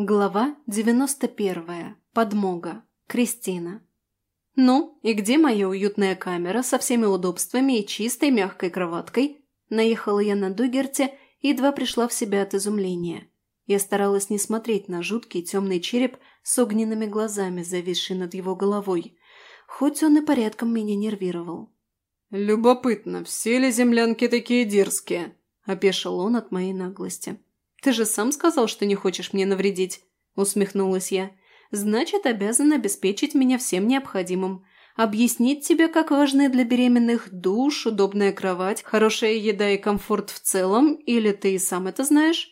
Глава 91. Подмога. Кристина. «Ну, и где моя уютная камера со всеми удобствами и чистой мягкой кроваткой?» Наехала я на Дугерте и едва пришла в себя от изумления. Я старалась не смотреть на жуткий темный череп с огненными глазами, зависший над его головой, хоть он и порядком меня нервировал. «Любопытно, все ли землянки такие дерзкие?» – опешил он от моей наглости. «Ты же сам сказал, что не хочешь мне навредить», – усмехнулась я. «Значит, обязан обеспечить меня всем необходимым. Объяснить тебе, как важны для беременных душ, удобная кровать, хорошая еда и комфорт в целом, или ты и сам это знаешь?»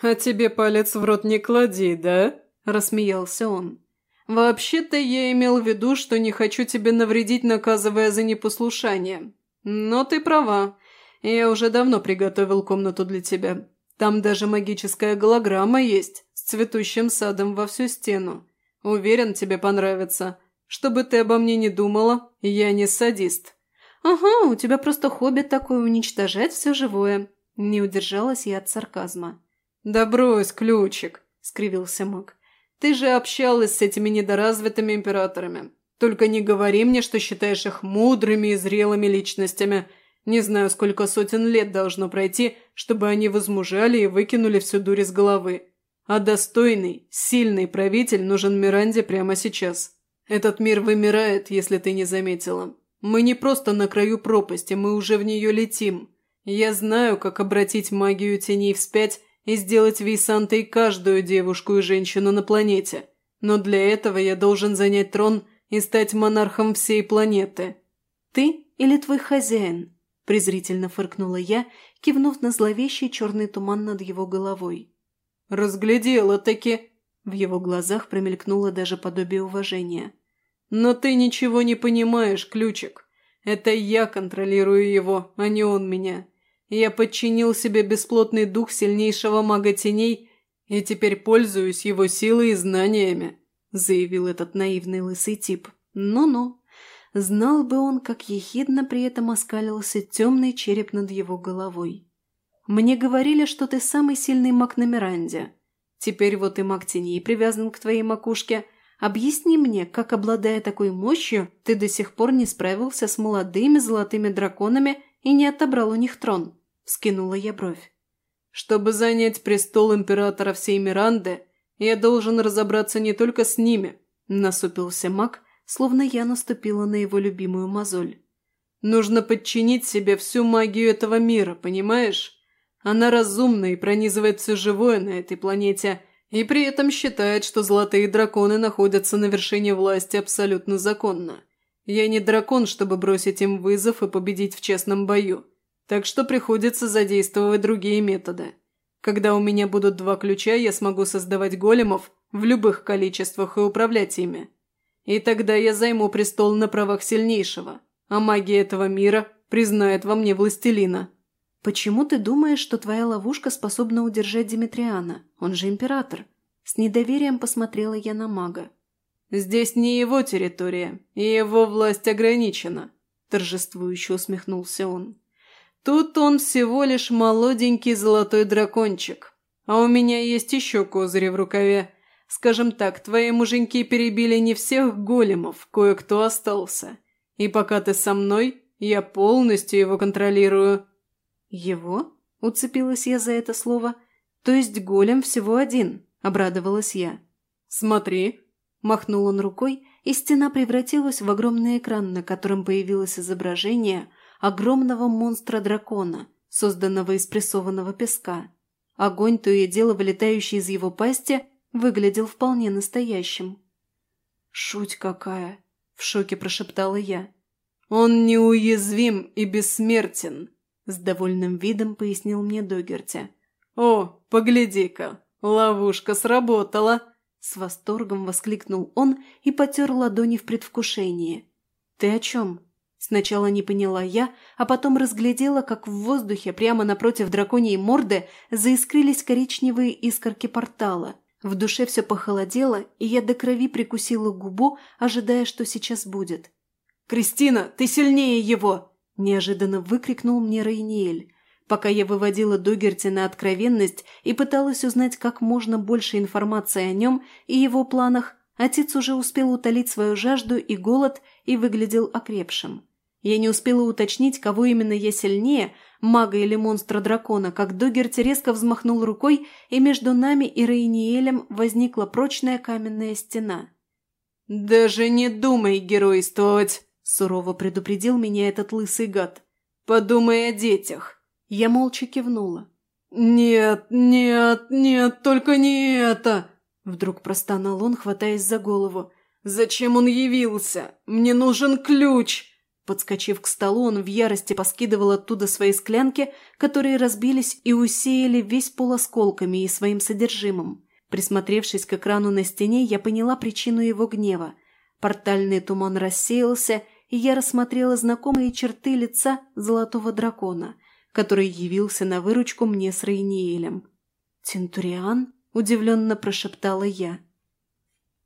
«А тебе палец в рот не клади, да?» – рассмеялся он. «Вообще-то я имел в виду, что не хочу тебе навредить, наказывая за непослушание. Но ты права. Я уже давно приготовил комнату для тебя. Там даже магическая голограмма есть, с цветущим садом во всю стену. Уверен, тебе понравится. Чтобы ты обо мне не думала, я не садист». «Ага, у тебя просто хобби такое уничтожать все живое». Не удержалась я от сарказма. «Да брось, ключик», — скривился маг. «Ты же общалась с этими недоразвитыми императорами. Только не говори мне, что считаешь их мудрыми и зрелыми личностями, не знаю, сколько сотен лет должно пройти, чтобы они возмужали и выкинули всю дурь из головы. А достойный, сильный правитель нужен Миранде прямо сейчас. Этот мир вымирает, если ты не заметила. Мы не просто на краю пропасти, мы уже в нее летим. Я знаю, как обратить магию теней вспять и сделать Вейсантой каждую девушку и женщину на планете. Но для этого я должен занять трон и стать монархом всей планеты. Ты или твой хозяин? Презрительно фыркнула я, кивнув на зловещий черный туман над его головой. «Разглядела-таки!» В его глазах промелькнуло даже подобие уважения. «Но ты ничего не понимаешь, Ключик. Это я контролирую его, а не он меня. Я подчинил себе бесплотный дух сильнейшего мага теней и теперь пользуюсь его силой и знаниями», заявил этот наивный лысый тип. «Ну-ну, Знал бы он, как ехидно при этом оскалился темный череп над его головой. «Мне говорили, что ты самый сильный маг на Миранде. Теперь вот и маг теней привязан к твоей макушке. Объясни мне, как, обладая такой мощью, ты до сих пор не справился с молодыми золотыми драконами и не отобрал у них трон?» – вскинула я бровь. «Чтобы занять престол императора всей Миранды, я должен разобраться не только с ними», – насупился маг – словно я наступила на его любимую мозоль. «Нужно подчинить себе всю магию этого мира, понимаешь? Она разумна и пронизывает все живое на этой планете, и при этом считает, что золотые драконы находятся на вершине власти абсолютно законно. Я не дракон, чтобы бросить им вызов и победить в честном бою, так что приходится задействовать другие методы. Когда у меня будут два ключа, я смогу создавать големов в любых количествах и управлять ими. И тогда я займу престол на правах сильнейшего, а магия этого мира признает во мне властелина». «Почему ты думаешь, что твоя ловушка способна удержать Димитриана? Он же император». С недоверием посмотрела я на мага. «Здесь не его территория, и его власть ограничена», – торжествующе усмехнулся он. «Тут он всего лишь молоденький золотой дракончик, а у меня есть еще козыри в рукаве, Скажем так, твои муженьки перебили не всех големов, кое-кто остался. И пока ты со мной, я полностью его контролирую». «Его?» – уцепилась я за это слово. «То есть голем всего один?» – обрадовалась я. «Смотри!» – махнул он рукой, и стена превратилась в огромный экран, на котором появилось изображение огромного монстра-дракона, созданного из прессованного песка. Огонь, то и дело вылетающий из его пасти, выглядел вполне настоящим. «Шуть какая!» – в шоке прошептала я. «Он неуязвим и бессмертен», – с довольным видом пояснил мне Догерти. «О, погляди-ка, ловушка сработала!» С восторгом воскликнул он и потер ладони в предвкушении. «Ты о чем?» Сначала не поняла я, а потом разглядела, как в воздухе прямо напротив драконьей морды заискрились коричневые искорки портала – в душе все похолодело, и я до крови прикусила губу, ожидая, что сейчас будет. «Кристина, ты сильнее его!» – неожиданно выкрикнул мне Рейниэль. Пока я выводила Догерти на откровенность и пыталась узнать как можно больше информации о нем и его планах, отец уже успел утолить свою жажду и голод и выглядел окрепшим. Я не успела уточнить, кого именно я сильнее, мага или монстра-дракона, как Догерти резко взмахнул рукой, и между нами и Рейниелем возникла прочная каменная стена. «Даже не думай геройствовать!» – сурово предупредил меня этот лысый гад. «Подумай о детях!» Я молча кивнула. «Нет, нет, нет, только не это!» Вдруг простонал он, хватаясь за голову. «Зачем он явился? Мне нужен ключ!» Подскочив к столу, он в ярости поскидывал оттуда свои склянки, которые разбились и усеяли весь пол осколками и своим содержимым. Присмотревшись к экрану на стене, я поняла причину его гнева. Портальный туман рассеялся, и я рассмотрела знакомые черты лица золотого дракона – который явился на выручку мне с Рейниелем. «Тентуриан?» – удивленно прошептала я.